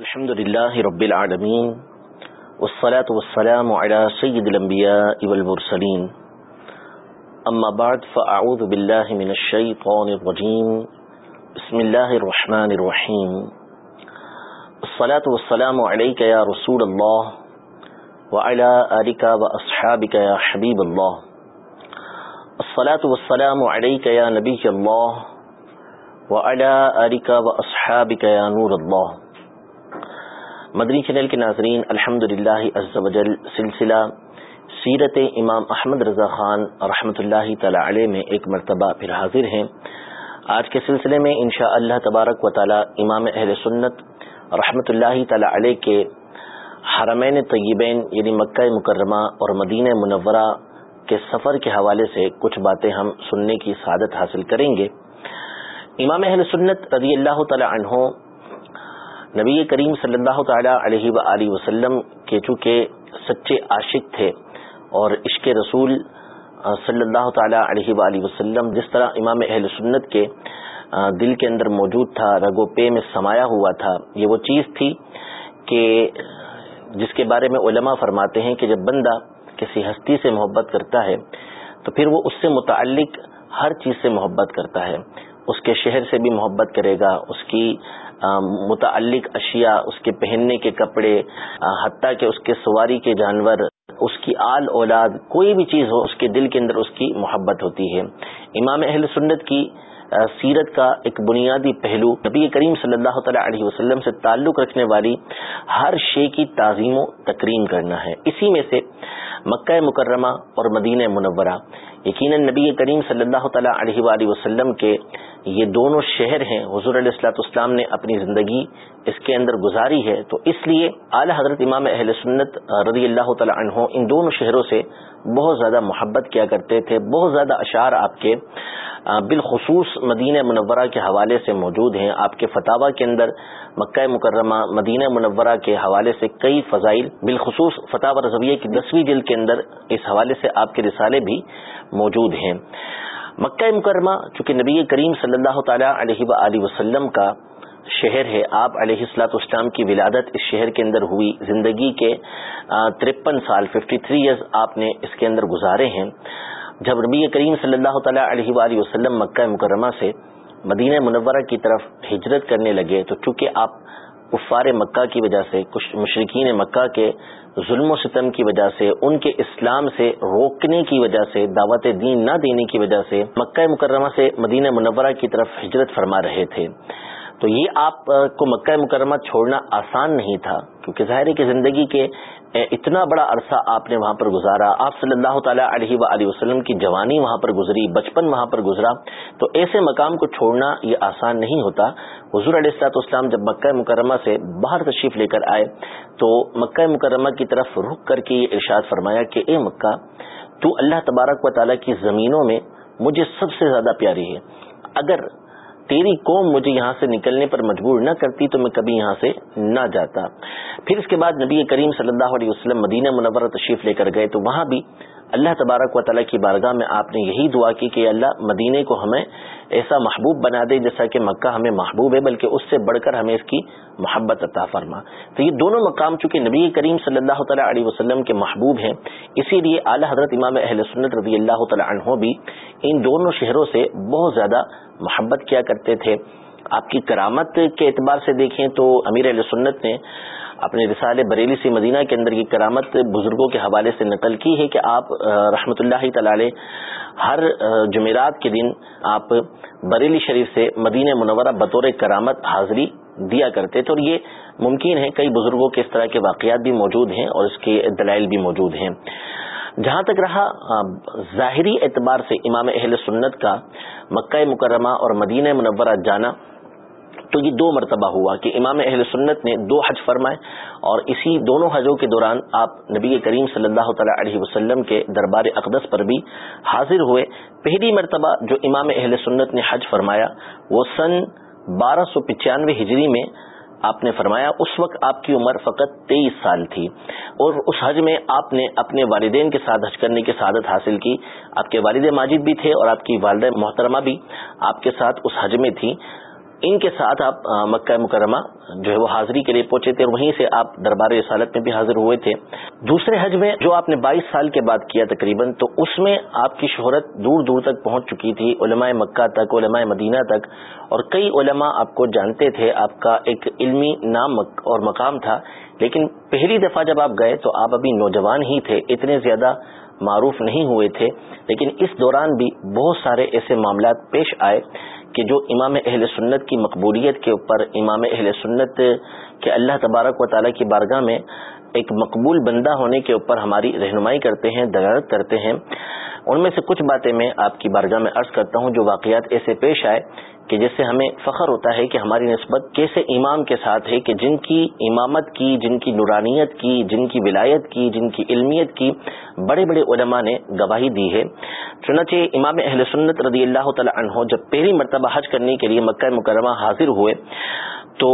الحمد لله رب العالمين، والصلاة والسلام على سيد الأنبياء والمرسلين. أما بعد، فأعوذ بالله من الشيطان الرجيم. بسم الله الرحمن الرحيم. الصلاة والسلام عليك يا رسول الله، وعلى آلك وأصحابك يا حبيب الله. الصلاة والسلام عليك يا نبي الله وعلى آلك وأصحابك يا نور الله. مدنی چینل کے ناظرین الحمد للہ سلسلہ سیرت امام احمد رضا خان رحمۃ اللہ تعالی علیہ میں ایک مرتبہ پھر حاضر ہیں۔ آج کے سلسلے میں انشاء اللہ تبارک و تعالی امام اہل سنت رحمۃ اللہ تعالی علیہ کے حرمین طیبین یعنی مکہ مکرمہ اور مدینہ منورہ کے سفر کے حوالے سے کچھ باتیں ہم سننے کی سعادت حاصل کریں گے۔ امام اہل سنت رضی اللہ تعالی عنہ نبی کریم صلی اللہ تعالی علیہ و وسلم کے چونکہ سچے عاشق تھے اور عشق رسول صلی اللہ تعالی علیہ و وسلم جس طرح امام اہل سنت کے دل کے اندر موجود تھا رگو پے میں سمایا ہوا تھا، یہ وہ چیز تھی کہ، جس کے بارے میں علماء فرماتے ہیں کہ جب بندہ کسی ہستی سے محبت کرتا ہے تو پھر وہ اس سے متعلق ہر چیز سے محبت کرتا ہے۔ اس کے شہر سے بھی محبت کرے گا، اس کی متعلق اشیاء، اس کے پہننے کے کپڑے حتیٰ کہ اس کے سواری کے جانور، اس کی آل اولاد، کوئی بھی چیز ہو، اس کے دل کے اندر اس کی محبت ہوتی ہے۔ امام اہل سنت کی سیرت کا ایک بنیادی پہلو نبی کریم صلی اللہ تعالی علیہ وسلم سے تعلق رکھنے والی ہر شے کی تعظیم و تکریم کرنا ہے۔ اسی میں سے مکہ مکرمہ اور مدینہ منورہ یقیناً نبی کریم صلی اللہ تعالیٰ علیہ وآلہ وسلم کے یہ دونوں شہر ہیں، حضور علیہ السلاۃ اسلام نے اپنی زندگی اس کے اندر گزاری ہے۔ تو اس لیے اعلی حضرت امام اہل سنت رضی اللہ تعالیٰ عنہ ان دونوں شہروں سے بہت زیادہ محبت کیا کرتے تھے، بہت زیادہ اشعار آپ کے بالخصوص مدینہ منورہ کے حوالے سے موجود ہیں۔ آپ کے فتح کے اندر مکہ مکرمہ، مدینہ منورہ کے حوالے سے کئی فضائل، بالخصوص فتح رضویہ کی دسویں جلد کے اندر اس حوالے سے آپ کے رسالے بھی موجود ہیں۔ مکہ مکرمہ، چونکہ نبی کریم صلی اللہ تعالی علیہ و وسلم کا شہر ہے، آپ علیہ السلاط اسلام کی ولادت اس شہر کے اندر ہوئی۔ زندگی کے ترپن سال ففٹی تھری ایئرز آپ نے اس کے اندر گزارے ہیں۔ جب نبی کریم صلی اللہ تعالیٰ علیہ وآلہ وسلم مکہ مکرمہ سے مدینہ منورہ کی طرف ہجرت کرنے لگے، تو چونکہ آپ کفار مکہ کی وجہ سے کچھ مشرقین مکہ کے ظلم و ستم کی وجہ سے، ان کے اسلام سے روکنے کی وجہ سے، دعوت دین نہ دینے کی وجہ سے مکہ مکرمہ سے مدینہ منورہ کی طرف ہجرت فرما رہے تھے۔ تو یہ آپ کو مکہ مکرمہ چھوڑنا آسان نہیں تھا، کیونکہ ظاہر ہے کہ زندگی کے اتنا بڑا عرصہ آپ نے وہاں پر گزارا۔ آپ صلی اللہ تعالیٰ علیہ و وسلم کی جوانی وہاں پر گزری، بچپن وہاں پر گزرا۔ تو ایسے مقام کو چھوڑنا یہ آسان نہیں ہوتا۔ حضور علیہ السلاط اسلام جب مکہ مکرمہ سے باہر تشریف لے کر آئے، تو مکہ مکرمہ کی طرف رخ کر کے یہ ارشاد فرمایا کہ، اے مکہ، تو اللہ تبارک و تعالیٰ کی زمینوں میں مجھے سب سے زیادہ پیاری ہے۔ اگر تیری قوم مجھے یہاں سے نکلنے پر مجبور نہ کرتی تو میں کبھی یہاں سے نہ جاتا۔ پھر اس کے بعد نبی کریم صلی اللہ علیہ وسلم مدینہ منورہ تشریف لے کر گئے تو وہاں بھی اللہ تبارک و تعالیٰ کی بارگاہ میں آپ نے یہی دعا کی کہ اللہ مدینے کو ہمیں ایسا محبوب بنا دے جیسا کہ مکہ ہمیں محبوب ہے، بلکہ اس سے بڑھ کر ہمیں اس کی محبت عطا فرما۔ تو یہ دونوں مقام چونکہ نبی کریم صلی اللہ تعالیٰ علیہ وسلم کے محبوب ہیں، اسی لیے اعلیٰ حضرت امام اہل سنت رضی اللہ تعالیٰ عنہ بھی ان دونوں شہروں سے بہت زیادہ محبت کیا کرتے تھے۔ آپ کی کرامت کے اعتبار سے دیکھیں تو امیر علیہ سنت نے اپنے رسال بریلی سے مدینہ کے اندر کی کرامت بزرگوں کے حوالے سے نقل کی ہے کہ آپ رحمۃ اللہ تعالی ہر جمعرات کے دن آپ بریلی شریف سے مدینہ منورہ بطور کرامت حاضری دیا کرتے تھے اور یہ ممکن ہے کئی بزرگوں کے اس طرح کے واقعات بھی موجود ہیں اور اس کے دلائل بھی موجود ہیں۔ جہاں تک رہا ظاہری اعتبار سے امام اہل سنت کا مکہ مکرمہ اور مدینہ منورہ جانا تو یہ دو مرتبہ ہوا کہ امام اہل سنت نے دو حج فرمائے اور اسی دونوں حجوں کے دوران آپ نبی کریم صلی اللہ تعالی علیہ وسلم کے دربار اقدس پر بھی حاضر ہوئے۔ پہلی مرتبہ جو امام اہل سنت نے حج فرمایا وہ سن بارہ سو پچانوے ہجری میں آپ نے فرمایا، اس وقت آپ کی عمر فقط تیئیس سال تھی اور اس حج میں آپ نے اپنے والدین کے ساتھ حج کرنے کی سعادت حاصل کی۔ آپ کے والد ماجد بھی تھے اور آپ کی والدہ محترمہ بھی آپ کے ساتھ اس حج میں تھی۔ ان کے ساتھ آپ مکہ مکرمہ جو ہے وہ حاضری کے لیے پہنچے تھے، وہیں سے آپ دربار رسالت میں بھی حاضر ہوئے تھے۔ دوسرے حج میں جو آپ نے بائیس سال کے بعد کیا تقریباً، تو اس میں آپ کی شہرت دور دور تک پہنچ چکی تھی، علماء مکہ تک، علماء مدینہ تک۔ اور کئی علماء آپ کو جانتے تھے، آپ کا ایک علمی نام اور مقام تھا۔ لیکن پہلی دفعہ جب آپ گئے، تو آپ ابھی نوجوان ہی تھے، اتنے زیادہ معروف نہیں ہوئے تھے، لیکن اس دوران بھی بہت سارے ایسے معاملات پیش آئے کہ جو امام اہل سنت کی مقبولیت کے اوپر، امام اہل سنت کے اللہ تبارک و تعالیٰ کی بارگاہ میں ایک مقبول بندہ ہونے کے اوپر ہماری رہنمائی کرتے ہیں، دلالت کرتے ہیں۔ ان میں سے کچھ باتیں میں آپ کی بارگاہ میں عرض کرتا ہوں جو واقعات ایسے پیش آئے کہ جس سے ہمیں فخر ہوتا ہے کہ ہماری نسبت کیسے امام کے ساتھ ہے کہ جن کی امامت کی، جن کی نورانیت کی، جن کی ولایت کی، جن کی علمیت کی بڑے بڑے علماء نے گواہی دی ہے۔ چنانچہ امام اہل سنت رضی اللہ تعالی عنہ جب پہلی مرتبہ حج کرنے کے لیے مکہ مکرمہ حاضر ہوئے تو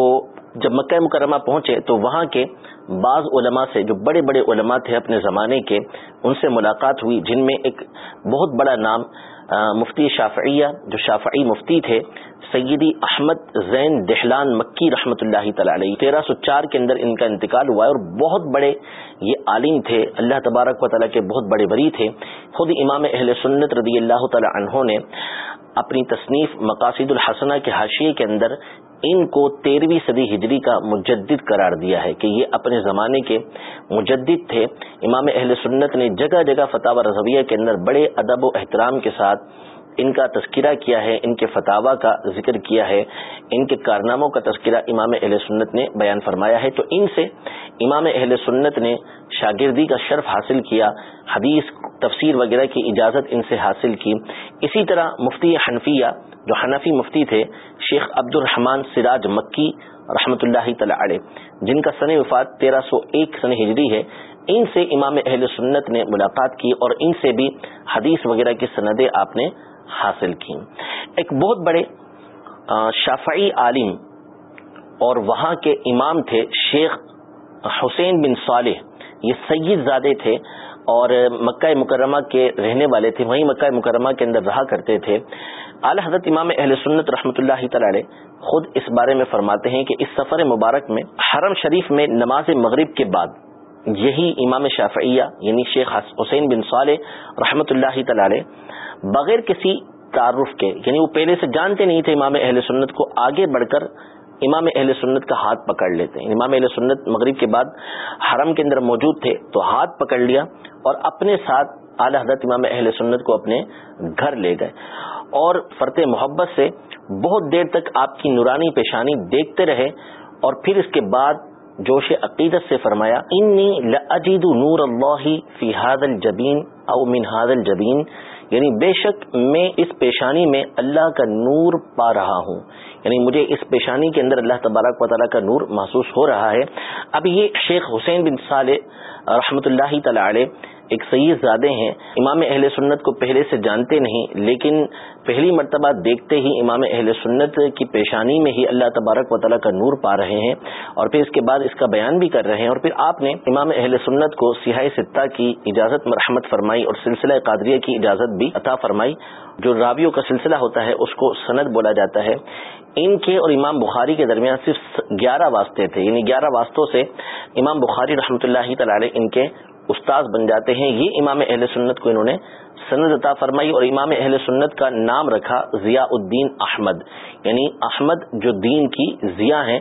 جب مکہ مکرمہ پہنچے تو وہاں کے بعض علماء سے جو بڑے بڑے علماء تھے اپنے زمانے کے، ان سے ملاقات ہوئی، جن میں ایک بہت بڑا نام مفتی شافعیہ، جو شافعی مفتی تھے، سیدی احمد زین دہلان مکی رحمۃ اللہ تعالی تیرہ سو چار کے اندر ان کا انتقال ہوا ہے اور بہت بڑے یہ عالم تھے، اللہ تبارک و تعالیٰ کے بہت بڑے بری تھے۔ خود امام اہل سنت رضی اللہ تعالی عنہ نے اپنی تصنیف مقاصد الحسنہ کے حاشیے کے اندر ان کو تیرہویں صدی ہجری کا مجدد قرار دیا ہے کہ یہ اپنے زمانے کے مجدد تھے۔ امام اہل سنت نے جگہ جگہ فتح رضویہ کے اندر بڑے ادب و احترام کے ساتھ ان کا تذکرہ کیا ہے، ان کے فتوا کا ذکر کیا ہے، ان کے کارناموں کا تذکرہ امام اہل سنت نے بیان فرمایا ہے۔ تو ان سے امام اہل سنت نے شاگردی کا شرف حاصل کیا، حدیث، تفسیر وغیرہ کی اجازت ان سے حاصل کی۔ اسی طرح مفتی حنفیہ جو حنفی مفتی تھے، شیخ عبد الرحمان سراج مکی رحمۃ اللہ تعالی جن کا سن وفات تیرہ سو ایک سن ہجری ہے، ان سے امام اہل سنت نے ملاقات کی اور ان سے بھی حدیث وغیرہ کی سندیں آپ نے حاصل کی ایک بہت بڑے شافعی عالم اور وہاں کے امام تھے، شیخ حسین بن صالح، یہ سید زادے تھے۔ اور مکہ مکرمہ کے رہنے والے تھے۔ وہیں مکہ مکرمہ کے اندر رہا کرتے تھے۔ اعلی حضرت امام اہل سنت رحمۃ اللہ تعالی خود اس بارے میں فرماتے ہیں کہ اس سفر مبارک میں حرم شریف میں نماز مغرب کے بعد یہی امام شافعیہ یعنی شیخ حسین بن صالح رحمۃ اللہ تعالی بغیر کسی تعارف کے یعنی وہ پہلے سے جانتے نہیں تھے امام اہل سنت کو، آگے بڑھ کر امام اہل سنت کا ہاتھ پکڑ لیتے ہیں۔ امام اہل سنت مغرب کے بعد حرم کے اندر موجود تھے تو ہاتھ پکڑ لیا اور اپنے ساتھ اعلی حضرت امام اہل سنت کو اپنے گھر لے گئے۔ اور فرت محبت سے بہت دیر تک آپ کی نورانی پیشانی دیکھتے رہے اور پھر اس کے بعد جوش عقیدت سے فرمایا، انی لأجد نور اللہ فی هذا الجبین او من هذا الجبین یعنی بے شک میں اس پیشانی میں اللہ کا نور پا رہا ہوں۔ یعنی مجھے اس پیشانی کے اندر اللہ تبارک و تعالیٰ کا نور محسوس ہو رہا ہے۔ اب یہ شیخ حسین بن صالح رحمۃ اللہ تعالی ایک سید زادے ہیں۔ امام اہل سنت کو پہلے سے جانتے نہیں، لیکن پہلی مرتبہ دیکھتے ہی امام اہل سنت کی پیشانی میں ہی اللہ تبارک و تعالیٰ کا نور پا رہے ہیں۔ اور پھر اس کے بعد اس کا بیان بھی کر رہے ہیں۔ اور پھر آپ نے امام اہل سنت کو سیاہ ستہ کی اجازت مرحمت فرمائی اور سلسلہ قادریہ کی اجازت بھی عطا فرمائی۔ جو راویوں کا سلسلہ ہوتا ہے، اس کو سند بولا جاتا ہے۔ ان کے اور امام بخاری کے درمیان صرف گیارہ واسطے تھے۔ یعنی گیارہ واسطوں سے امام بخاری رحمۃ اللہ تعالی ان کے استاذ بن جاتے ہیں۔ یہ امام اہل سنت کو انہوں نے سند عطا فرمائی اور امام اہل سنت کا نام رکھا ضیاء الدین احمد۔ یعنی احمد جو دین کی ضیاء ہیں،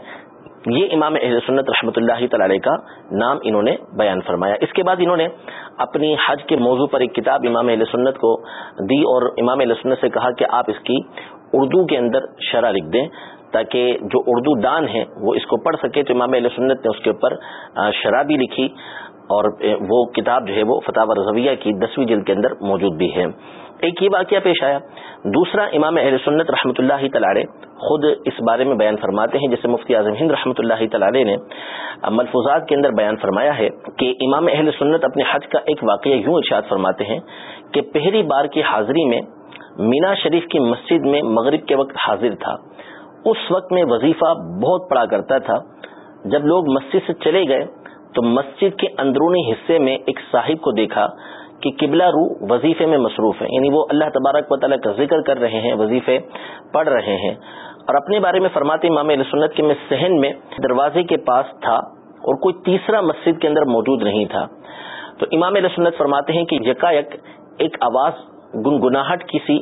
یہ امام اہل سنت رحمۃ اللہ تعالی کا نام انہوں نے بیان فرمایا۔ اس کے بعد انہوں نے اپنی حج کے موضوع پر ایک کتاب امام اہل سنت کو دی اور امام اہل سنت سے کہا کہ آپ اس کی اردو کے اندر شرح لکھ دیں تاکہ جو اردو دان ہیں وہ اس کو پڑھ سکے تو امام علیہ سنت نے اس کے اوپر شرح بھی لکھی۔ اور وہ کتاب جو ہے وہ فتح رضویہ کی دسویں جلد کے اندر موجود بھی ہے۔ ایک یہ واقعہ پیش آیا۔ دوسرا امام اہل سنت رحمۃ اللہ تعالی خود اس بارے میں بیان فرماتے ہیں، جسے مفتی اعظم ہند رحمۃ اللہ تعالی نے ملفوظات کے اندر بیان فرمایا ہے کہ امام اہل سنت اپنے حج کا ایک واقعہ یوں ارشاد فرماتے ہیں کہ پہلی بار کی حاضری میں مینا شریف کی مسجد میں مغرب کے وقت حاضر تھا۔ اس وقت میں وظیفہ بہت پڑا کرتا تھا۔ جب لوگ مسجد سے چلے گئے تو مسجد کے اندرونی حصے میں ایک صاحب کو دیکھا کہ قبلہ رو وظیفے میں مصروف ہیں یعنی وہ اللہ تبارک و تعالیٰ کا ذکر کر رہے ہیں، وظیفے پڑھ رہے ہیں۔ اور اپنے بارے میں فرماتے امام علیہ سنت کے میں سہن میں دروازے کے پاس تھا اور کوئی تیسرا مسجد کے اندر موجود نہیں تھا۔ تو امام علیہ سنت فرماتے ہیں کہ یکا یک ایک آواز گنگناہٹ کسی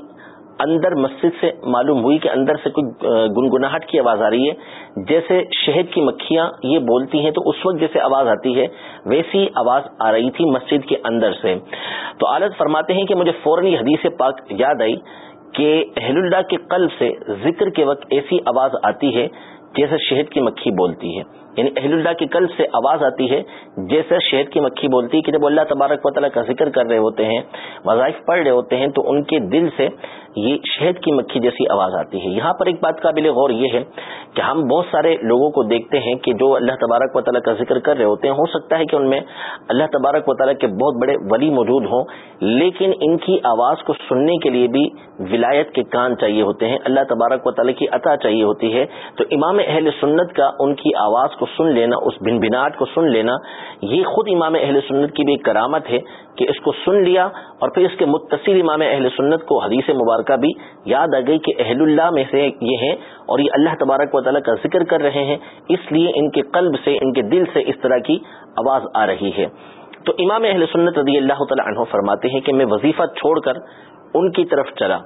اندر مسجد سے معلوم ہوئی کہ اندر سے کوئی گنگناہٹ کی آواز آ رہی ہے۔ جیسے شہد کی مکھیاں یہ بولتی ہیں تو اس وقت جیسے آواز آتی ہے، ویسی آواز آ رہی تھی مسجد کے اندر سے۔ تو عالت فرماتے ہیں کہ مجھے فوراً یہ حدیث پاک یاد آئی کہ اہل اللہ کے قلب سے ذکر کے وقت ایسی آواز آتی ہے جیسے شہد کی مکھی بولتی ہے۔ یعنی اہل اللہ کی قلب سے آواز آتی ہے، جیسے شہد کی مکھی بولتی ہے کہ جب اللہ تبارک و تعالیٰ کا ذکر کر رہے ہوتے ہیں وظائف پڑھ رہے ہوتے ہیں، تو ان کے دل سے یہ شہد کی مکھی جیسی آواز آتی ہے۔ یہاں پر ایک بات قابل غور یہ ہے کہ ہم بہت سارے لوگوں کو دیکھتے ہیں کہ جو اللہ تبارک و تعالیٰ کا ذکر کر رہے ہوتے ہیں، ہو سکتا ہے کہ ان میں اللہ تبارک و تعالیٰ کے بہت بڑے ولی موجود ہوں، لیکن ان کی آواز کو سننے کے لیے بھی ولایت کے کان چاہیے ہوتے ہیں، اللہ تبارک و تعالیٰ کی عطا چاہیے ہوتی ہے۔ تو امام اہل سنت کا ان کی آواز کو سن لینا، اس بن بناٹ کو سن لینا، یہ خود امام اہل سنت کی بھی ایک کرامت ہے کہ اس کو سن لیا اور پھر اس کے متصل امام اہل سنت کو حدیث مبارکہ بھی یاد آ گئی کہ اہل اللہ میں سے یہ ہیں اور یہ اللہ تبارک و تعالیٰ کا ذکر کر رہے ہیں، اس لیے ان کے قلب سے، ان کے دل سے اس طرح کی آواز آ رہی ہے۔ تو امام اہل سنت رضی اللہ تعالیٰ عنہ فرماتے ہیں کہ میں وظیفہ چھوڑ کر ان کی طرف چلا۔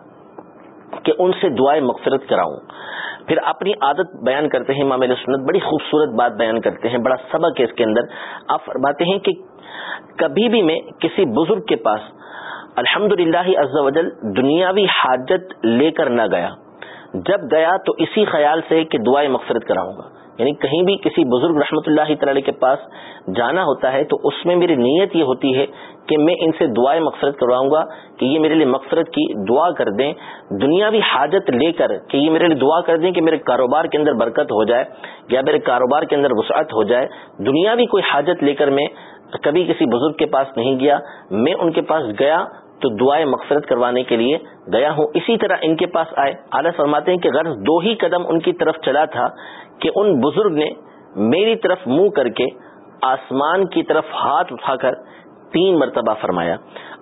کہ ان سے دعائیں مغفرت کراؤں۔ پھر اپنی عادت بیان کرتے ہیں، امام سنت بڑی خوبصورت بات بیان کرتے ہیں، بڑا سبق ہے اس کے اندر۔ آپ فرماتے ہیں کہ کبھی بھی میں کسی بزرگ کے پاس الحمد للہ دنیاوی حاجت لے کر نہ گیا۔ جب گیا تو اسی خیال سے کہ دعائیں مغفرت کراؤں گا۔ یعنی کہیں بھی کسی بزرگ رحمۃ اللہ تعالی کے پاس جانا ہوتا ہے تو اس میں میری نیت یہ ہوتی ہے کہ میں ان سے دعائیں مغفرت کرواؤں گا کہ یہ میرے لیے مغفرت کی دعا کر دیں، دنیاوی حاجت لے کر کہ یہ میرے لیے دعا کر دیں کہ میرے کاروبار کے اندر برکت ہو جائے، یا میرے کاروبار کے اندر وسعت ہو جائے۔ دنیاوی کوئی حاجت لے کر میں کبھی کسی بزرگ کے پاس نہیں گیا، میں ان کے پاس گیا تو دعائیں مغفرت کروانے کے لیے گیا ہوں۔ اسی طرح ان کے پاس آئے۔ اعلیٰ فرماتے ہیں کہ غرض دو ہی قدم ان کی طرف چلا تھا کہ ان بزرگ نے میری طرف منہ کر کے آسمان کی طرف ہاتھ اٹھا کر تین مرتبہ فرمایا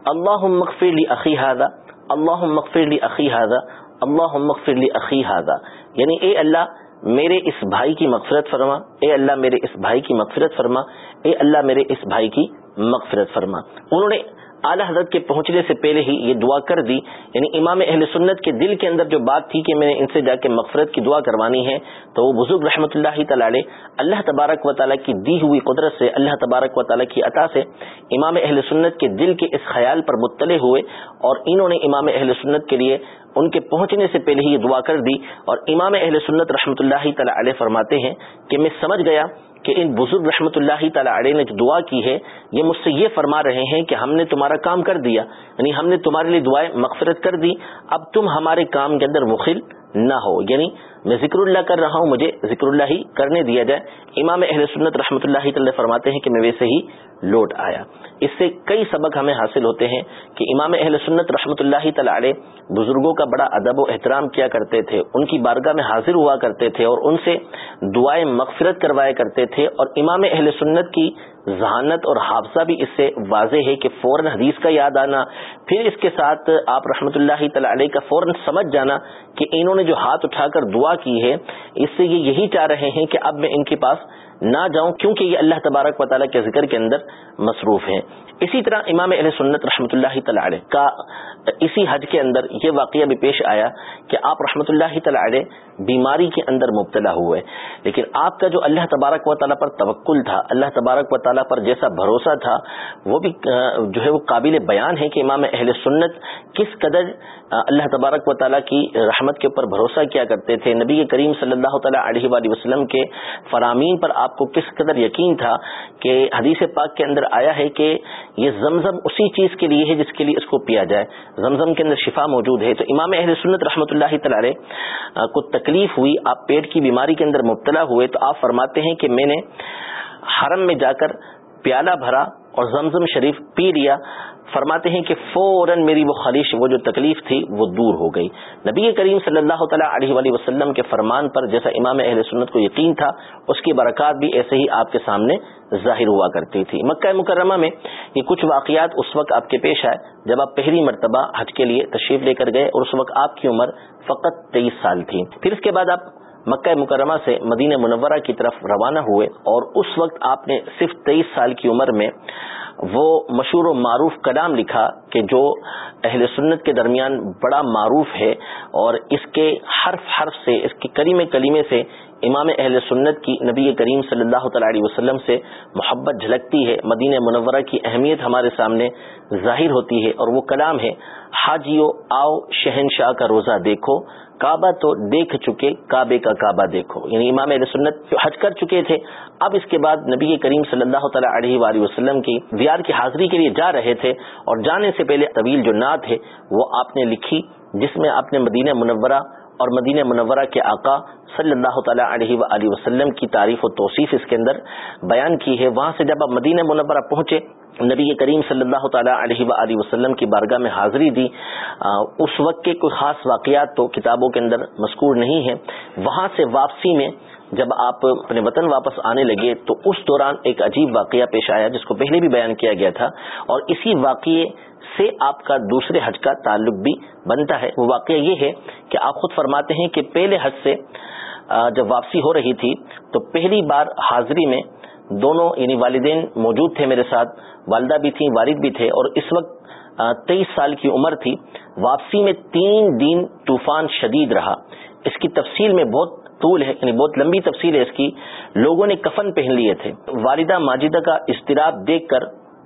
اللہ مغفر لی عقی ہاضا اللہ مغفر لی عقی ہاضا اللہ مغفر لی عقی ہاضا یعنی اے اللہ، میرے اس بھائی کی مغفرت فرما۔ اے اللہ، میرے اس بھائی کی مغفرت فرما۔ اے اللہ، میرے اس بھائی کی مغفرت فرما۔ انہوں نے اعلیٰ حضرت کے پہنچنے سے پہلے ہی یہ دعا کر دی۔ یعنی امام اہل سنت کے دل کے اندر جو بات تھی کہ میں نے ان سے جا کے مغفرت کی دعا کروانی ہے، تو وہ بزرگ رحمۃ اللہ تعالی اللہ تبارک و تعالیٰ کی دی ہوئی قدرت سے، اللہ تبارک و تعالیٰ کی عطا سے امام اہل سنت کے دل کے اس خیال پر مطلع ہوئے اور انہوں نے امام اہل سنت کے لیے ان کے پہنچنے سے پہلے ہی یہ دعا کر دی۔ اور امام اہل سنت رحمۃ اللہ تعالی علیہ فرماتے ہیں کہ میں سمجھ گیا کہ ان بزرگ رحمۃ اللہ تعالی علیہ نے جو دعا کی ہے، یہ مجھ سے یہ فرما رہے ہیں کہ ہم نے تمہارا کام کر دیا یعنی ہم نے تمہارے لیے دعائیں مغفرت کر دی، اب تم ہمارے کام کے اندر مخل نہ ہو۔ یعنی میں ذکر اللہ کر رہا ہوں، مجھے ذکر اللہ ہی کرنے دیا جائے۔ امام اہل سنت رحمۃ اللہ تعالی فرماتے ہیں کہ میں ویسے ہی لوٹ آیا۔ اس سے کئی سبق ہمیں حاصل ہوتے ہیں کہ امام اہل سنت رحمۃ اللہ تعالی بزرگوں کا بڑا ادب و احترام کیا کرتے تھے۔ ان کی بارگاہ میں حاضر ہوا کرتے تھے اور ان سے دعائیں مغفرت کروایا کرتے تھے۔ اور امام اہل سنت کی ذہانت اور حادثہ بھی اس سے واضح ہے کہ فوراً حدیث کا یاد آنا، پھر اس کے ساتھ آپ رحمۃ اللہ تعالی کا فوراً سمجھ جانا کہ انہوں نے جو ہاتھ اٹھا کر دعا کی ہے، اس سے یہ یہی چاہ رہے ہیں کہ اب میں ان کے پاس نہ جاؤں، کیونکہ یہ اللہ تبارک و تعالیٰ کے ذکر کے اندر مصروف ہیں۔ اسی طرح امام علیہ سنت رحمۃ اللہ تعالی کا اسی حج کے اندر یہ واقعہ بھی پیش آیا کہ آپ رحمۃ اللہ تعالی بیماری کے اندر مبتلا ہوئے۔ لیکن آپ کا جو اللہ تبارک و تعالیٰ پر توکل تھا، اللہ تبارک و تعالیٰ پر جیسا بھروسہ تھا، وہ بھی جو ہے وہ قابل بیان ہے کہ امام اہل سنت کس قدر اللہ تبارک و تعالیٰ کی رحمت کے اوپر بھروسہ کیا کرتے تھے۔ نبی کریم صلی اللہ تعالیٰ علیہ وآلہ وسلم کے فرامین پر آپ کو کس قدر یقین تھا کہ حدیث پاک کے اندر آیا ہے کہ یہ زمزم اسی چیز کے لیے ہے جس کے لیے اس کو پیا جائے۔ زمزم کے اندر شفا موجود ہے۔ تو امام اہل سنت رحمۃ اللہ تعالی کو تکلیف ہوئی، آپ پیٹ کی بیماری کے اندر مبتلا ہوئے تو آپ فرماتے ہیں کہ میں نے حرم میں جا کر پیالہ بھرا اور زمزم شریف پی لیا، فرماتے ہیں کہ فوراً میری وہ خواہش وہ جو تکلیف تھی، وہ دور ہو گئی۔ نبی کریم صلی اللہ تعالیٰ علیہ وآلہ وسلم کے فرمان پر جیسا امام اہل سنت کو یقین تھا، اس کی برکات بھی ایسے ہی آپ کے سامنے ظاہر ہوا کرتی تھی۔ مکہ مکرمہ میں یہ کچھ واقعات اس وقت آپ کے پیش آئے، جب آپ پہلی مرتبہ حج کے لیے تشریف لے کر گئے اور اس وقت آپ کی عمر فقط تیئیس سال تھی۔ پھر اس کے بعد آپ مکہ مکرمہ سے مدینہ منورہ کی طرف روانہ ہوئے اور اس وقت آپ نے صرف تیئیس سال کی عمر میں وہ مشہور و معروف کلام لکھا کہ جو اہل سنت کے درمیان بڑا معروف ہے اور اس کے حرف حرف سے، اس کے کریم کلیمے سے امام اہل سنت کی نبی کریم صلی اللہ تعالی علیہ وسلم سے محبت جھلکتی ہے، مدینہ منورہ کی اہمیت ہمارے سامنے ظاہر ہوتی ہے اور وہ کلام ہے، حاجیو، آؤ شہنشاہ کا روزہ دیکھو، کعبہ تو دیکھ چکے، کعبے کا کعبہ دیکھو۔ یعنی امام علیہ سنت حج کر چکے تھے، اب اس کے بعد نبی کریم صلی اللہ تعالیٰ علیہ وآلہ وسلم کی دیار کی حاضری کے لیے جا رہے تھے اور جانے سے پہلے طویل جو نعت ہے، وہ آپ نے لکھی، جس میں آپ نے مدینہ منورہ اور مدینہ منورہ کے آقا صلی اللہ تعالیٰ علیہ وآلہ وسلم کی تعریف و توصیف اس کے اندر بیان کی ہے۔ وہاں سے جب آپ مدینہ منورہ پہنچے، نبی کریم صلی اللہ تعالیٰ علیہ و وسلم کی بارگاہ میں حاضری دی اس وقت کے کوئی خاص واقعات تو کتابوں کے اندر مذکور نہیں ہیں۔ وہاں سے واپسی میں جب آپ اپنے وطن واپس آنے لگے تو اس دوران ایک عجیب واقعہ پیش آیا جس کو پہلے بھی بیان کیا گیا تھا اور اسی واقعے سے آپ کا دوسرے حج کا تعلق بھی بنتا ہے۔ وہ واقعہ یہ ہے کہ آپ خود فرماتے ہیں کہ پہلے حج سے جب واپسی ہو رہی تھی تو پہلی بار حاضری میں دونوں یعنی والدین موجود تھے میرے ساتھ، والدہ بھی تھیں، والد بھی تھے اور اس وقت تیئیس سال کی عمر تھی۔ واپسی میں تین دن طوفان شدید رہا۔ اس کی تفصیل میں بہت طول ہے یعنی بہت لمبی تفصیل ہے اس کی، لوگوں نے کفن پہن لیے تھے۔ والدہ ماجدہ کا اضطراب دیکھ کر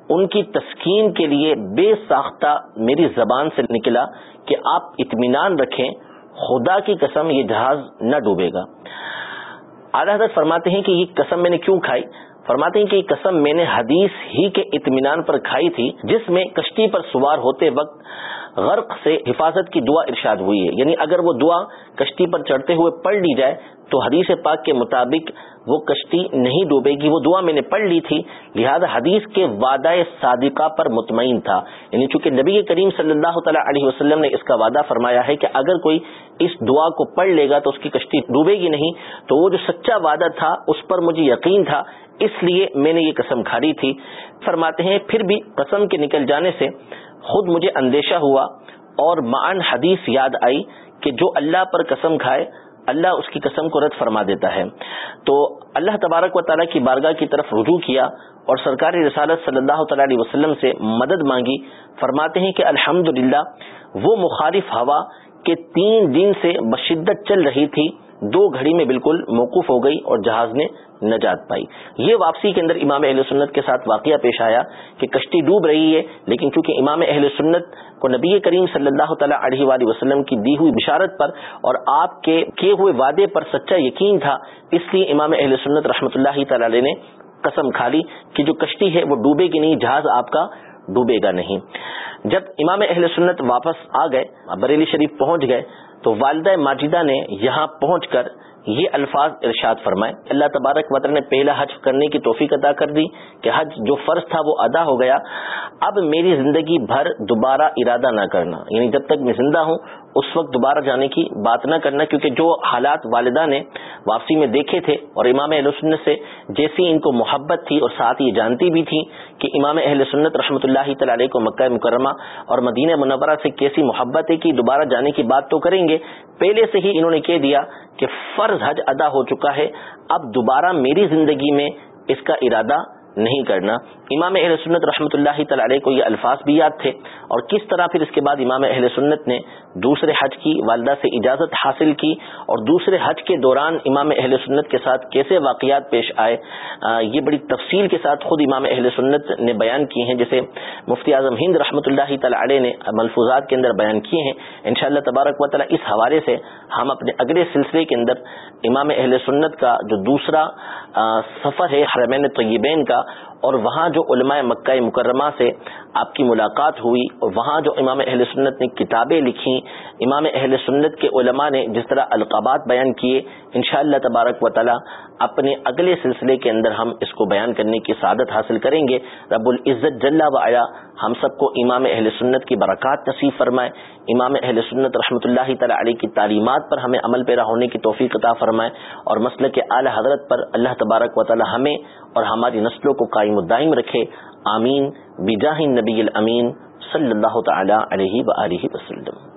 ان کی تسکین کے لیے بے ساختہ میری زبان سے نکلا کہ آپ اطمینان رکھیں، خدا کی قسم یہ جہاز نہ ڈوبے گا۔ اعلی حضرت فرماتے ہیں کہ یہ قسم میں نے کیوں کھائی؟ فرماتے ہیں کہ یہ قسم میں نے حدیث ہی کے اطمینان پر کھائی تھی، جس میں کشتی پر سوار ہوتے وقت غرق سے حفاظت کی دعا ارشاد ہوئی ہے۔ یعنی اگر وہ دعا کشتی پر چڑھتے ہوئے پڑھ لی جائے، تو حدیث پاک کے مطابق وہ کشتی نہیں ڈوبے گی۔ وہ دعا میں نے پڑھ لی تھی، لہذا حدیث کے وعدہ صادقہ پر مطمئن تھا۔ یعنی چونکہ نبی کریم صلی اللہ تعالیٰ علیہ وسلم نے اس کا وعدہ فرمایا ہے کہ اگر کوئی اس دعا کو پڑھ لے گا تو اس کی کشتی ڈوبے گی نہیں، تو وہ جو سچا وعدہ تھا اس پر مجھے یقین تھا، اس لیے میں نے یہ قسم کھاری تھی۔ فرماتے ہیں، پھر بھی قسم کے نکل جانے سے خود مجھے اندیشہ ہوا اور معن حدیث یاد آئی کہ جو اللہ پر قسم کھائے، اللہ اس کی قسم کو رد فرما دیتا ہے۔ تو اللہ تبارک و تعالیٰ کی بارگاہ کی طرف رجوع کیا اور سرکاری رسالت صلی اللہ تعالی علیہ وسلم سے مدد مانگی، فرماتے ہیں کہ الحمد وہ مخالف ہوا کہ تین دن سے بشدت چل رہی تھی، دو گھڑی میں بالکل موقف ہو گئی اور جہاز نے نجات پائی۔ یہ واپسی کے اندر امام اہل سنت کے ساتھ واقعہ پیش آیا کہ کشتی ڈوب رہی ہے، لیکن چونکہ امام اہل سنت کو نبی کریم صلی اللہ تعالیٰ علیہ وآلہ وسلم کی دی ہوئی بشارت پر اور آپ کے کیے ہوئے وعدے پر سچا یقین تھا، اس لیے امام اہل سنت رحمۃ اللہ تعالی نے قسم کھا لی کہ جو کشتی ہے وہ ڈوبے گی نہیں، جہاز آپ کا ڈوبے گا نہیں۔ جب امام اہل سنت واپس آ گئے بریلی شریف پہنچ گئے تو والدہ ماجدہ نے یہاں پہنچ کر یہ الفاظ ارشاد فرمائے۔ اللہ تبارک وطن نے پہلا حج کرنے کی توفیق ادا کر دی کہ حج جو فرض تھا وہ ادا ہو گیا۔ اب میری زندگی بھر دوبارہ ارادہ نہ کرنا یعنی جب تک میں زندہ ہوں، اس وقت دوبارہ جانے کی بات نہ کرنا، کیونکہ جو حالات والدہ نے واپسی میں دیکھے تھے اور امام اہل سنت سے جیسی ان کو محبت تھی اور ساتھ یہ جانتی بھی تھی کہ امام اہل سنت رحمۃ اللہ تعالی کو مکہ مکرمہ اور مدینہ منورہ سے کیسی محبت ہے کہ دوبارہ جانے کی بات تو کریں گے۔ پہلے سے ہی انہوں نے کہہ دیا کہ فرض حج ادا ہو چکا ہے، اب دوبارہ میری زندگی میں اس کا ارادہ نہیں کرنا۔ امام اہل سنت رحمۃ اللہ تعالی کو یہ الفاظ بھی یاد تھے۔ اور کس طرح پھر اس کے بعد امام اہل سنت نے دوسرے حج کی والدہ سے اجازت حاصل کی اور دوسرے حج کے دوران امام اہل سنت کے ساتھ کیسے واقعات پیش آئے یہ بڑی تفصیل کے ساتھ خود امام اہل سنت نے بیان کیے ہیں جیسے مفتی اعظم ہند رحمۃ اللہ تعالی نے ملفوظات کے اندر بیان کیے ہیں۔ ان شاء اللہ تبارک و تعالیٰ اس حوالے سے ہم اپنے اگلے سلسلے کے اندر امام اہل سنت کا جو دوسرا سفر ہے حرمین طیبین کا اور وہاں جو علماء مکہ مکرمہ سے آپ کی ملاقات ہوئی اور وہاں جو امام اہل سنت نے کتابیں لکھی امام اہل سنت کے علماء نے جس طرح القابات بیان کیے، انشاءاللہ تبارک و تعالی اپنے اگلے سلسلے کے اندر ہم اس کو بیان کرنے کی سعادت حاصل کریں گے۔ رب العزت جل و ہم سب کو امام اہل سنت کی برکات نصیب فرمائے۔ امام اہل سنت رحمۃ اللہ تعالیٰ علیہ کی تعلیمات پر ہمیں عمل پیرا ہونے کی توفیق عطا فرمائے اور مسئلہ کے اعلی حضرت پر اللہ تبارک و تعالی ہمیں اور ہماری نسلوں کو قائم الدائم رکھے۔ آمین۔ بجاہ نبی الامین صلی اللہ تعالی علیہ و وسلم۔